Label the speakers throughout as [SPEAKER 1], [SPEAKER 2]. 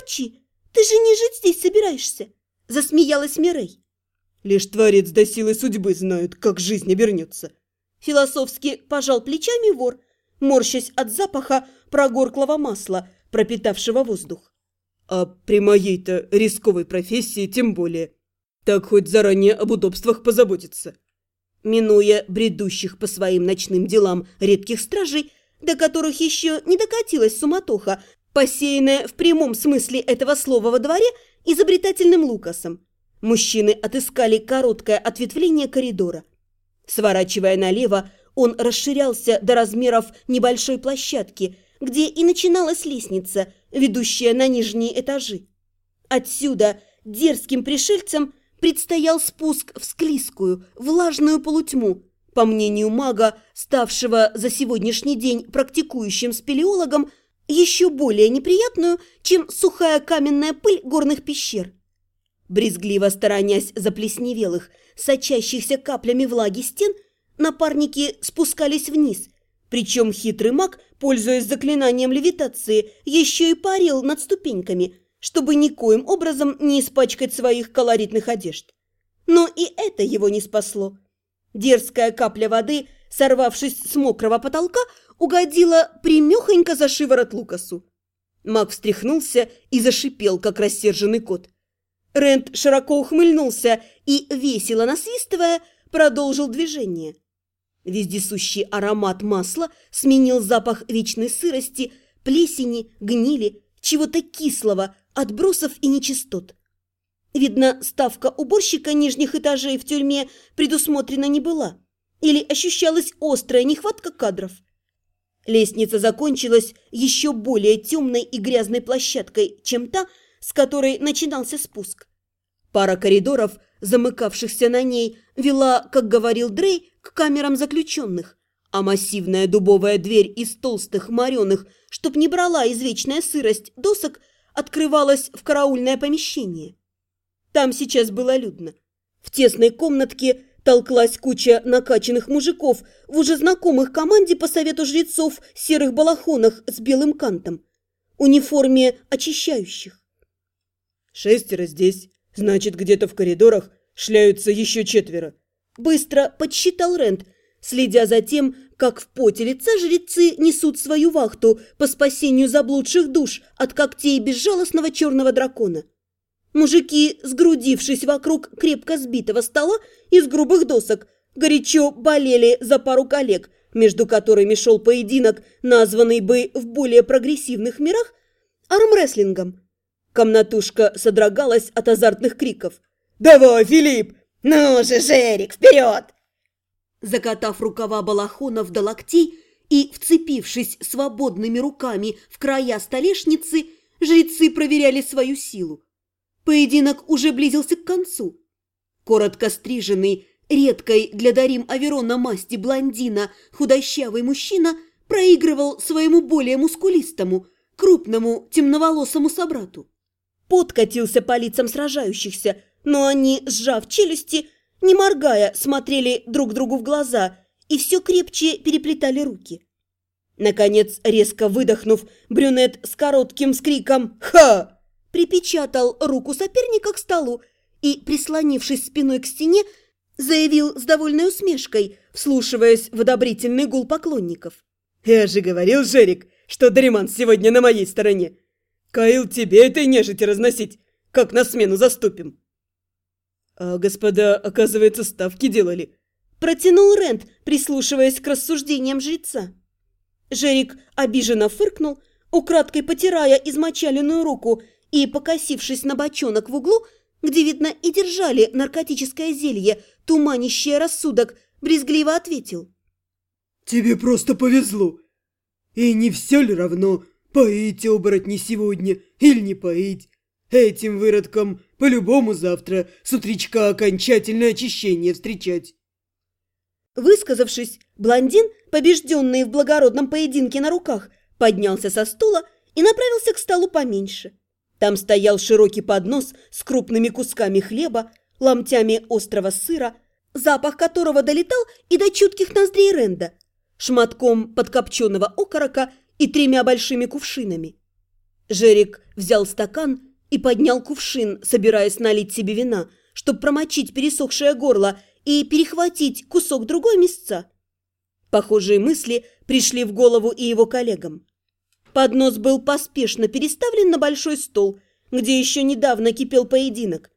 [SPEAKER 1] ворчи. Ты же не жить здесь собираешься!» Засмеялась Мирей.
[SPEAKER 2] «Лишь творец до силы судьбы знают, как жизнь обернется!»
[SPEAKER 1] Философски пожал плечами вор, морщась от запаха прогорклого масла, пропитавшего воздух.
[SPEAKER 2] «А при моей-то рисковой профессии тем более. Так хоть заранее об удобствах позаботиться».
[SPEAKER 1] Минуя бредущих по своим ночным делам редких стражей, до которых еще не докатилась суматоха, посеянная в прямом смысле этого слова во дворе изобретательным Лукасом. Мужчины отыскали короткое ответвление коридора. Сворачивая налево, он расширялся до размеров небольшой площадки, где и начиналась лестница, ведущая на нижние этажи. Отсюда дерзким пришельцам предстоял спуск в склизкую, влажную полутьму, по мнению мага, ставшего за сегодняшний день практикующим спелеологом, еще более неприятную, чем сухая каменная пыль горных пещер. Брезгливо сторонясь заплесневелых, сочащихся каплями влаги стен, напарники спускались вниз, причем хитрый маг, пользуясь заклинанием левитации, еще и парил над ступеньками, чтобы никоим образом не испачкать своих колоритных одежд. Но и это его не спасло. Дерзкая капля воды, сорвавшись с мокрого потолка, угодила примехонько за шиворот Лукасу. Маг встряхнулся и зашипел, как рассерженный кот. Рент широко ухмыльнулся и, весело насвистывая, продолжил движение. Вездесущий аромат масла сменил запах вечной сырости, плесени, гнили, чего-то кислого, отбросов и нечистот. Видно, ставка уборщика нижних этажей в тюрьме предусмотрена не была. Или ощущалась острая нехватка кадров. Лестница закончилась еще более темной и грязной площадкой, чем та, с которой начинался спуск. Пара коридоров, замыкавшихся на ней, вела, как говорил Дрей, к камерам заключенных, а массивная дубовая дверь из толстых, мореных, чтоб не брала извечная сырость досок, открывалась в караульное помещение. Там сейчас было людно. В тесной комнатке толклась куча накачанных мужиков в уже знакомых команде по совету жрецов серых балахонах с белым кантом, униформе очищающих.
[SPEAKER 2] «Шестеро здесь, значит, где-то в коридорах шляются еще четверо»,
[SPEAKER 1] быстро подсчитал Рент, следя за тем, как в поте лица жрецы несут свою вахту по спасению заблудших душ от когтей безжалостного черного дракона. Мужики, сгрудившись вокруг крепко сбитого стола из грубых досок, горячо болели за пару коллег, между которыми шел поединок, названный бы в более прогрессивных мирах армрестлингом. Комнатушка содрогалась от азартных криков.
[SPEAKER 2] «Давай, Филипп!
[SPEAKER 3] Ну же, Жерик, вперед!»
[SPEAKER 1] Закатав рукава балахонов до локтей и вцепившись свободными руками в края столешницы, жрецы проверяли свою силу. Поединок уже близился к концу. Коротко стриженный, редкой для Дарим Аверона масти блондина, худощавый мужчина проигрывал своему более мускулистому, крупному, темноволосому собрату. Пот катился по лицам сражающихся, но они, сжав челюсти, не моргая, смотрели друг другу в глаза и все крепче переплетали руки. Наконец, резко выдохнув, брюнет с коротким скриком «Ха!» Припечатал руку соперника к столу и, прислонившись спиной к стене, заявил с довольной усмешкой, вслушиваясь в одобрительный гул поклонников.
[SPEAKER 2] «Я же говорил, Жерик, что Дариман сегодня на моей стороне. Каил тебе этой нежити разносить, как на смену заступим». «А господа, оказывается, ставки делали».
[SPEAKER 1] Протянул Рент, прислушиваясь к рассуждениям жреца. Жерик обиженно фыркнул, украдкой потирая измочаленную руку и, покосившись на бочонок в углу, где, видно, и держали наркотическое зелье, туманящее рассудок, брезгливо ответил.
[SPEAKER 4] «Тебе просто повезло. И не все ли равно, поить оборотни сегодня или не поить? Этим выродкам по-любому завтра с утречка окончательное очищение встречать.
[SPEAKER 1] Высказавшись, блондин, побежденный в благородном поединке на руках, поднялся со стула и направился к столу поменьше. Там стоял широкий поднос с крупными кусками хлеба, ломтями острого сыра, запах которого долетал и до чутких ноздрей Ренда, шматком подкопченного окорока и тремя большими кувшинами. Жерик взял стакан и поднял кувшин, собираясь налить себе вина, чтобы промочить пересохшее горло и перехватить кусок другой мясца. Похожие мысли пришли в голову и его коллегам. Поднос был поспешно переставлен на большой стол, где еще недавно кипел поединок.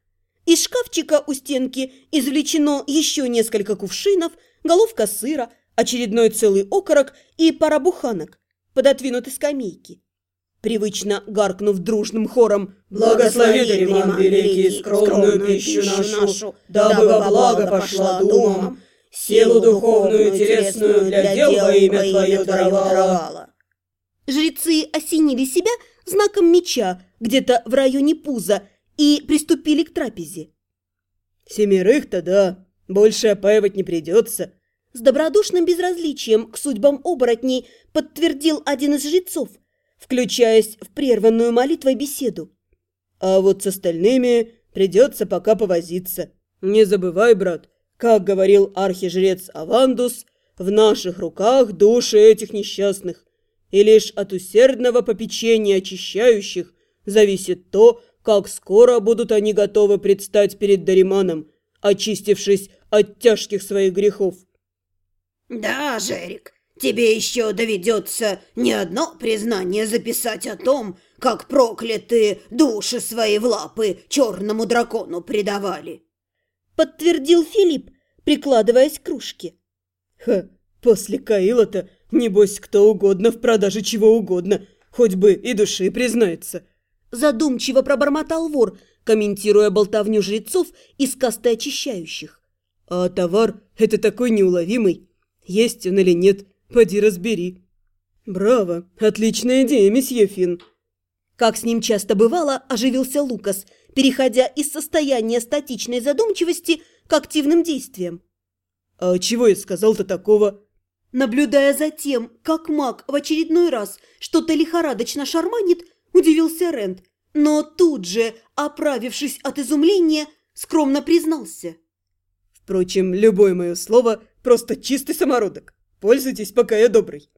[SPEAKER 1] Из шкафчика у стенки извлечено еще несколько кувшинов, головка сыра, очередной целый окорок и пара буханок, пододвинуты скамейки. Привычно гаркнув дружным хором
[SPEAKER 2] «Благослови, Дариман Великий, скромную пищу нашу, дабы во благо пошла думам, силу духовную телесную для дел во имя Твое даровала».
[SPEAKER 1] Жрецы осенили себя знаком меча где-то в районе пуза и приступили к трапезе.
[SPEAKER 2] «Семерых-то да, больше опаивать не придется»,
[SPEAKER 1] с добродушным безразличием к судьбам оборотней подтвердил один из жрецов, включаясь в прерванную молитвой беседу.
[SPEAKER 2] «А вот с остальными придется пока повозиться. Не забывай, брат, как говорил архижрец Авандус, в наших руках души этих несчастных, и лишь от усердного попечения очищающих зависит то, как скоро будут они готовы предстать перед Дариманом, очистившись от тяжких своих грехов.
[SPEAKER 3] Да, Жерик, тебе еще доведется не одно признание записать о том, как проклятые души свои в лапы черному дракону предавали.
[SPEAKER 1] Подтвердил Филипп, прикладываясь к кружке.
[SPEAKER 2] Ха, после Каила-то, небось, кто угодно в продаже чего угодно, хоть бы и души признается.
[SPEAKER 1] Задумчиво пробормотал вор, комментируя болтовню жрецов из касты очищающих.
[SPEAKER 2] А товар – это такой неуловимый. Есть он или нет, поди разбери. Браво, отличная идея, месье Финн.
[SPEAKER 1] Как с ним часто бывало, оживился Лукас, переходя из состояния статичной задумчивости к активным действиям.
[SPEAKER 2] «А чего я сказал-то такого?»
[SPEAKER 1] Наблюдая за тем, как маг в очередной раз что-то лихорадочно шарманит, удивился Рент, но тут же, оправившись от изумления, скромно признался.
[SPEAKER 2] «Впрочем, любое мое слово – просто чистый самородок. Пользуйтесь, пока я добрый».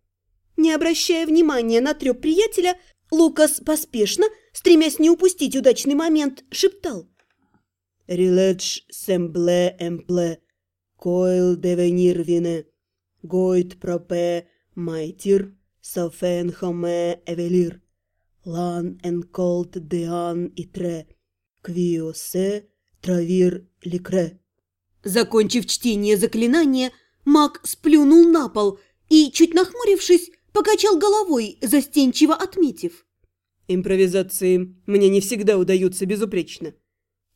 [SPEAKER 1] Не обращая внимания на трёп приятеля, Лукас поспешно, стремясь не упустить удачный момент, шептал.
[SPEAKER 2] «Риледж сембле эмпле, койл девенир вине, гойт пропе майтир, софен хоме эвелир, лан эн колт деан итре, квиосе травир ликре».
[SPEAKER 1] Закончив чтение заклинания, маг сплюнул на пол и, чуть нахмурившись, покачал головой, застенчиво отметив.
[SPEAKER 2] Импровизации мне не всегда удаются безупречно.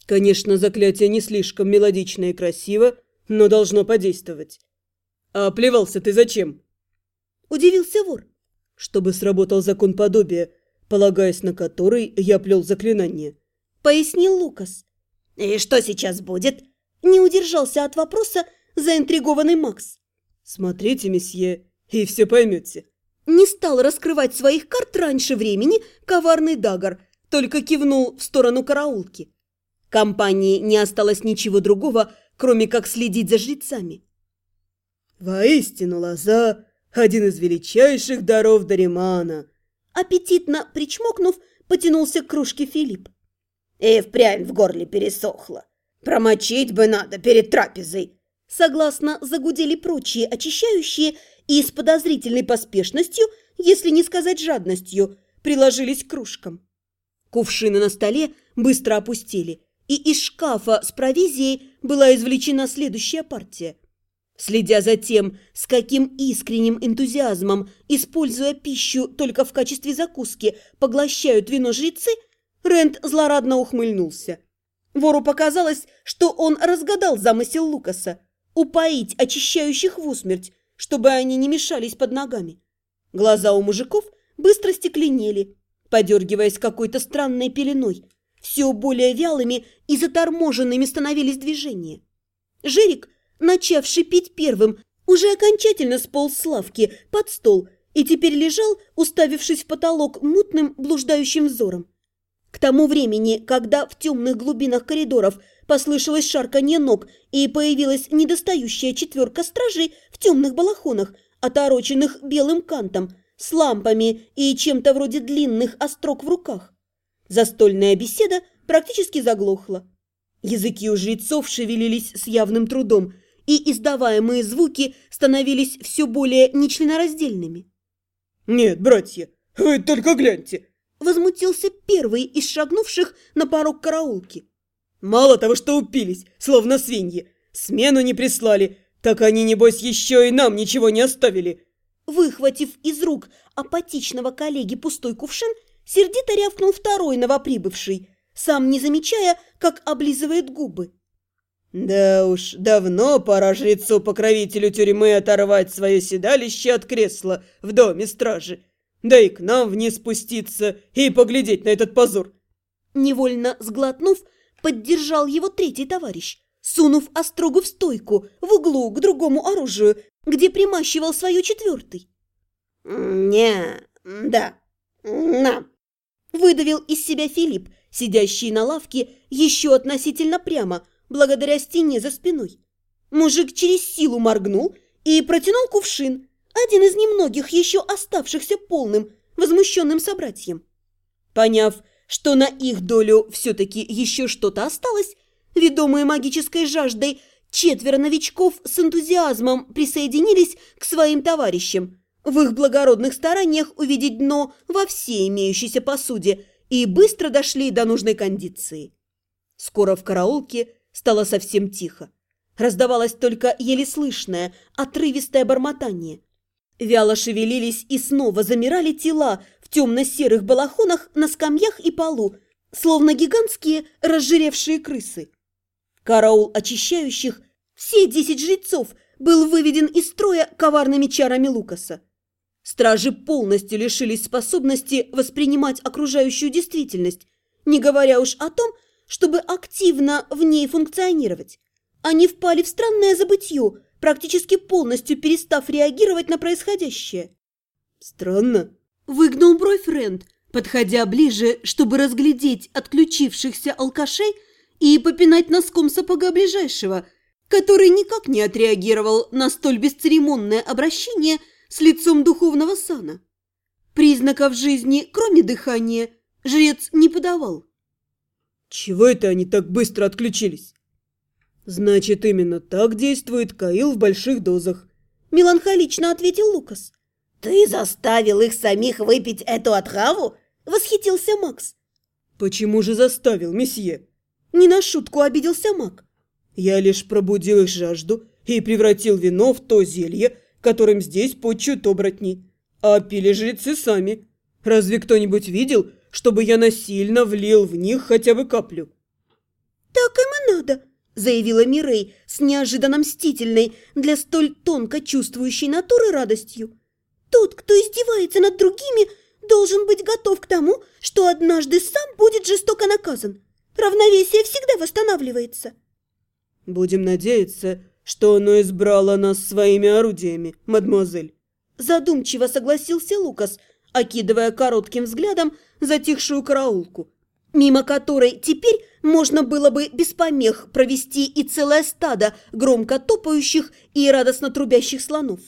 [SPEAKER 2] Конечно, заклятие не слишком мелодично и красиво, но должно подействовать. А плевался ты зачем?
[SPEAKER 1] Удивился вор.
[SPEAKER 2] Чтобы сработал закон подобия, полагаясь на который я плел заклинание.
[SPEAKER 1] Пояснил Лукас.
[SPEAKER 3] И что сейчас будет?
[SPEAKER 1] Не удержался от вопроса заинтригованный Макс.
[SPEAKER 2] Смотрите, месье, и все поймете.
[SPEAKER 1] Не стал раскрывать своих карт раньше времени коварный Дагар, только кивнул в сторону караулки. Компании не осталось ничего другого, кроме как следить за жрецами.
[SPEAKER 2] «Воистину, лоза – один из величайших даров Даримана!»
[SPEAKER 1] Аппетитно причмокнув, потянулся к кружке Филипп.
[SPEAKER 3] «И впрямь в горле пересохло. Промочить бы надо перед трапезой!»
[SPEAKER 1] Согласно загудели прочие очищающие и с подозрительной поспешностью, если не сказать жадностью, приложились к кружкам. Кувшины на столе быстро опустили, и из шкафа с провизией была извлечена следующая партия. Следя за тем, с каким искренним энтузиазмом, используя пищу только в качестве закуски, поглощают вино жрецы, Рент злорадно ухмыльнулся. Вору показалось, что он разгадал замысел Лукаса – упоить очищающих в усмерть, чтобы они не мешались под ногами. Глаза у мужиков быстро стекленели, подергиваясь какой-то странной пеленой. Все более вялыми и заторможенными становились движения. Жерик, начавший пить первым, уже окончательно сполз с лавки под стол и теперь лежал, уставившись в потолок мутным блуждающим взором. К тому времени, когда в темных глубинах коридоров послышалось шарканье ног и появилась недостающая четверка стражей в темных балахонах, отороченных белым кантом, с лампами и чем-то вроде длинных острог в руках. Застольная беседа практически заглохла. Языки у жрецов шевелились с явным трудом, и издаваемые звуки становились все более нечленораздельными.
[SPEAKER 2] «Нет, братья, вы только гляньте!»
[SPEAKER 1] Возмутился первый из шагнувших на порог караулки.
[SPEAKER 2] «Мало того, что упились, словно свиньи, смену не прислали, так они, небось, еще и нам ничего не оставили!»
[SPEAKER 1] Выхватив из рук апатичного коллеги пустой кувшин, сердито рявкнул второй новоприбывший, сам не замечая, как облизывает губы.
[SPEAKER 2] «Да уж, давно пора жрецу-покровителю тюрьмы оторвать свое седалище от кресла в доме стражи, да и к нам вниз спуститься и поглядеть на этот позор».
[SPEAKER 1] Невольно сглотнув, поддержал его третий товарищ, сунув острогу в стойку, в углу к другому оружию, где примащивал свою четвертый.
[SPEAKER 3] «Не, да, на», –
[SPEAKER 1] выдавил из себя Филипп, сидящий на лавке еще относительно прямо, благодаря стене за спиной. Мужик через силу моргнул и протянул кувшин, один из немногих еще оставшихся полным, возмущенным собратьям. Поняв, что на их долю все-таки еще что-то осталось, ведомые магической жаждой, четверо новичков с энтузиазмом присоединились к своим товарищам в их благородных стараниях увидеть дно во всей имеющейся посуде и быстро дошли до нужной кондиции. Скоро в караулке стало совсем тихо. Раздавалось только еле слышное, отрывистое бормотание. Вяло шевелились и снова замирали тела в темно-серых балахонах на скамьях и полу, словно гигантские разжиревшие крысы. Караул очищающих, все десять жрецов, был выведен из строя коварными чарами Лукаса. Стражи полностью лишились способности воспринимать окружающую действительность, не говоря уж о том, чтобы активно в ней функционировать. Они впали в странное забытье, практически полностью перестав реагировать на происходящее.
[SPEAKER 2] «Странно», –
[SPEAKER 1] выгнул бровь Рэнд, подходя ближе, чтобы разглядеть отключившихся алкашей и попинать носком сапога ближайшего, который никак не отреагировал на столь бесцеремонное обращение с лицом духовного сана. Признаков жизни, кроме дыхания, жрец не подавал.
[SPEAKER 2] Чего это они так быстро отключились? Значит, именно так действует Каил в больших дозах.
[SPEAKER 1] Меланхолично ответил Лукас.
[SPEAKER 3] Ты заставил их самих выпить эту отраву? Восхитился Макс.
[SPEAKER 2] Почему же заставил, месье?
[SPEAKER 1] Не на шутку обиделся Мак.
[SPEAKER 2] Я лишь пробудил их жажду и превратил вино в то зелье, которым здесь почуют оборотни. А пили жрецы сами. Разве кто-нибудь видел, чтобы я насильно влил в них хотя бы каплю.
[SPEAKER 1] «Так им и надо», – заявила Мирей с неожиданно мстительной для столь тонко чувствующей натуры радостью. «Тот, кто издевается над другими, должен быть готов к тому, что однажды сам будет жестоко наказан. Равновесие всегда восстанавливается».
[SPEAKER 2] «Будем надеяться, что оно избрало нас своими орудиями, мадемуазель».
[SPEAKER 1] Задумчиво согласился Лукас, окидывая коротким взглядом затихшую караулку, мимо которой теперь можно было бы без помех провести и целое стадо громко топающих и радостно трубящих слонов.